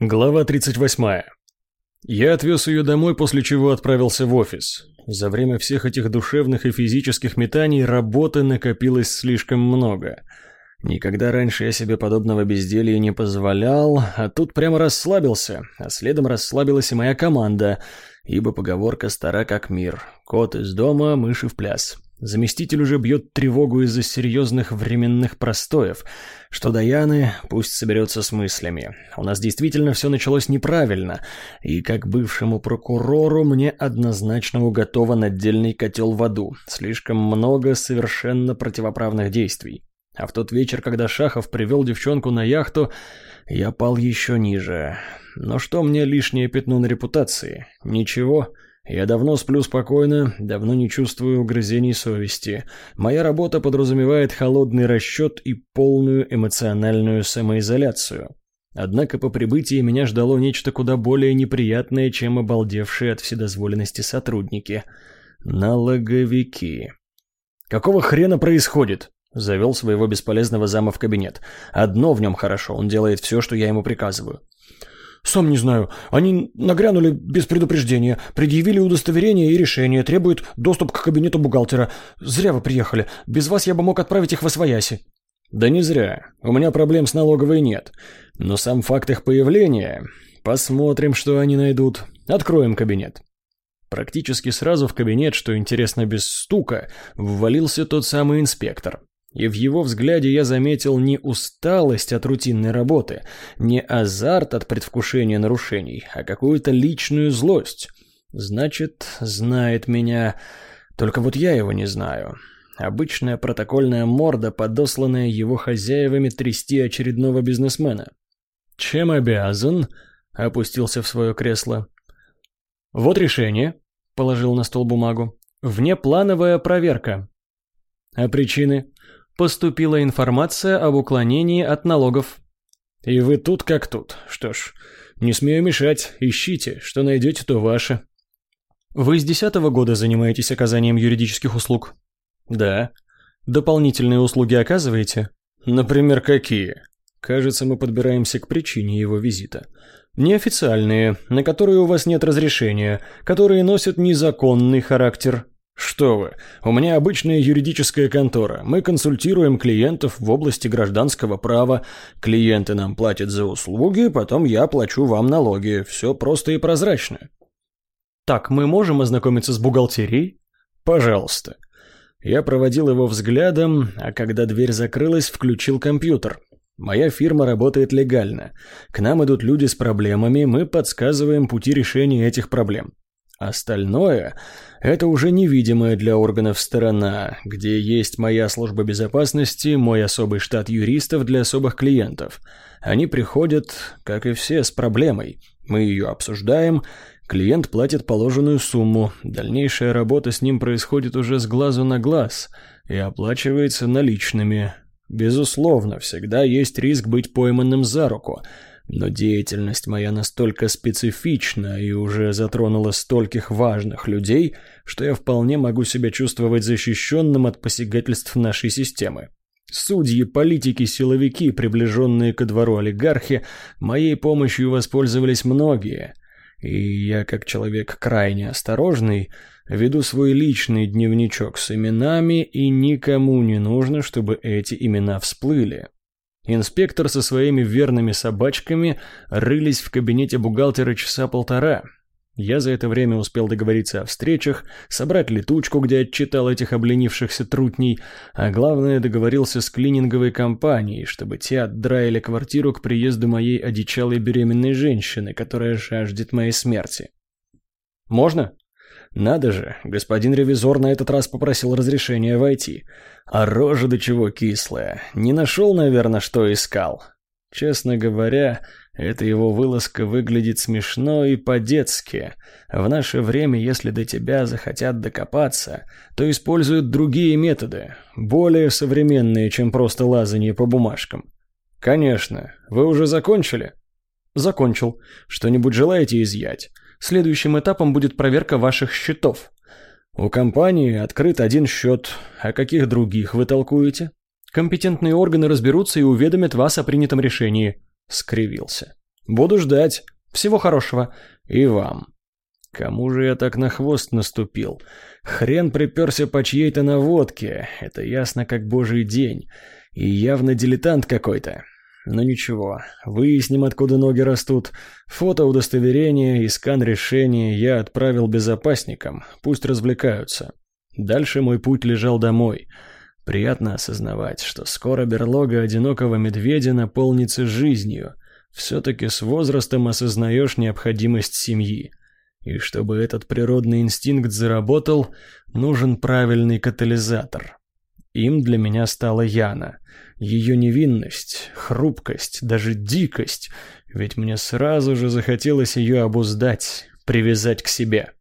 Глава 38. Я отвез ее домой, после чего отправился в офис. За время всех этих душевных и физических метаний работы накопилось слишком много. Никогда раньше я себе подобного безделья не позволял, а тут прямо расслабился, а следом расслабилась и моя команда, ибо поговорка стара как мир. Кот из дома, мыши в пляс. Заместитель уже бьет тревогу из-за серьезных временных простоев. Что до Яны, пусть соберется с мыслями. У нас действительно все началось неправильно, и как бывшему прокурору мне однозначно уготован отдельный котел в аду. Слишком много совершенно противоправных действий. А в тот вечер, когда Шахов привел девчонку на яхту, я пал еще ниже. Но что мне лишнее пятно на репутации? Ничего. Я давно сплю спокойно, давно не чувствую угрызений совести. Моя работа подразумевает холодный расчет и полную эмоциональную самоизоляцию. Однако по прибытии меня ждало нечто куда более неприятное, чем обалдевшие от вседозволенности сотрудники. Налоговики. «Какого хрена происходит?» Завел своего бесполезного зама в кабинет. «Одно в нем хорошо, он делает все, что я ему приказываю». «Сам не знаю. Они нагрянули без предупреждения, предъявили удостоверение и решение, требуют доступ к кабинету бухгалтера. Зря вы приехали. Без вас я бы мог отправить их в Освояси». «Да не зря. У меня проблем с налоговой нет. Но сам факт их появления... Посмотрим, что они найдут. Откроем кабинет». Практически сразу в кабинет, что интересно без стука, ввалился тот самый инспектор. И в его взгляде я заметил не усталость от рутинной работы, не азарт от предвкушения нарушений, а какую-то личную злость. Значит, знает меня, только вот я его не знаю. Обычная протокольная морда, подосланная его хозяевами трясти очередного бизнесмена. «Чем обязан?» — опустился в свое кресло. «Вот решение», — положил на стол бумагу. «Внеплановая проверка». «А причины?» Поступила информация об уклонении от налогов. И вы тут как тут. Что ж, не смею мешать, ищите, что найдете, то ваше. Вы с десятого года занимаетесь оказанием юридических услуг? Да. Дополнительные услуги оказываете? Например, какие? Кажется, мы подбираемся к причине его визита. Неофициальные, на которые у вас нет разрешения, которые носят незаконный характер, «Что вы, у меня обычная юридическая контора. Мы консультируем клиентов в области гражданского права. Клиенты нам платят за услуги, потом я плачу вам налоги. Все просто и прозрачно». «Так, мы можем ознакомиться с бухгалтерией?» «Пожалуйста». Я проводил его взглядом, а когда дверь закрылась, включил компьютер. Моя фирма работает легально. К нам идут люди с проблемами, мы подсказываем пути решения этих проблем. Остальное – это уже невидимая для органов сторона, где есть моя служба безопасности, мой особый штат юристов для особых клиентов. Они приходят, как и все, с проблемой. Мы ее обсуждаем, клиент платит положенную сумму, дальнейшая работа с ним происходит уже с глазу на глаз и оплачивается наличными. Безусловно, всегда есть риск быть пойманным за руку – но деятельность моя настолько специфична и уже затронула стольких важных людей, что я вполне могу себя чувствовать защищенным от посягательств нашей системы. Судьи, политики, силовики, приближенные ко двору олигархи, моей помощью воспользовались многие. И я, как человек крайне осторожный, веду свой личный дневничок с именами, и никому не нужно, чтобы эти имена всплыли. Инспектор со своими верными собачками рылись в кабинете бухгалтера часа полтора. Я за это время успел договориться о встречах, собрать летучку, где отчитал этих обленившихся трутней, а главное договорился с клининговой компанией, чтобы те отдраили квартиру к приезду моей одичалой беременной женщины, которая жаждет моей смерти. «Можно?» Надо же, господин ревизор на этот раз попросил разрешения войти. А рожа до чего кислая. Не нашел, наверное, что искал. Честно говоря, эта его вылазка выглядит смешно и по-детски. В наше время, если до тебя захотят докопаться, то используют другие методы, более современные, чем просто лазание по бумажкам. Конечно. Вы уже закончили? Закончил. Что-нибудь желаете изъять? Следующим этапом будет проверка ваших счетов. У компании открыт один счет, а каких других вы толкуете? Компетентные органы разберутся и уведомят вас о принятом решении. Скривился. Буду ждать. Всего хорошего. И вам. Кому же я так на хвост наступил? Хрен приперся по чьей-то наводке. Это ясно как божий день. И явно дилетант какой-то. Но ничего, выясним, откуда ноги растут. Фото удостоверения и скан решения я отправил безопасникам, пусть развлекаются. Дальше мой путь лежал домой. Приятно осознавать, что скоро берлога одинокого медведя наполнится жизнью. Все-таки с возрастом осознаешь необходимость семьи. И чтобы этот природный инстинкт заработал, нужен правильный катализатор. Им для меня стала Яна. Ее невинность, хрупкость, даже дикость. Ведь мне сразу же захотелось ее обуздать, привязать к себе.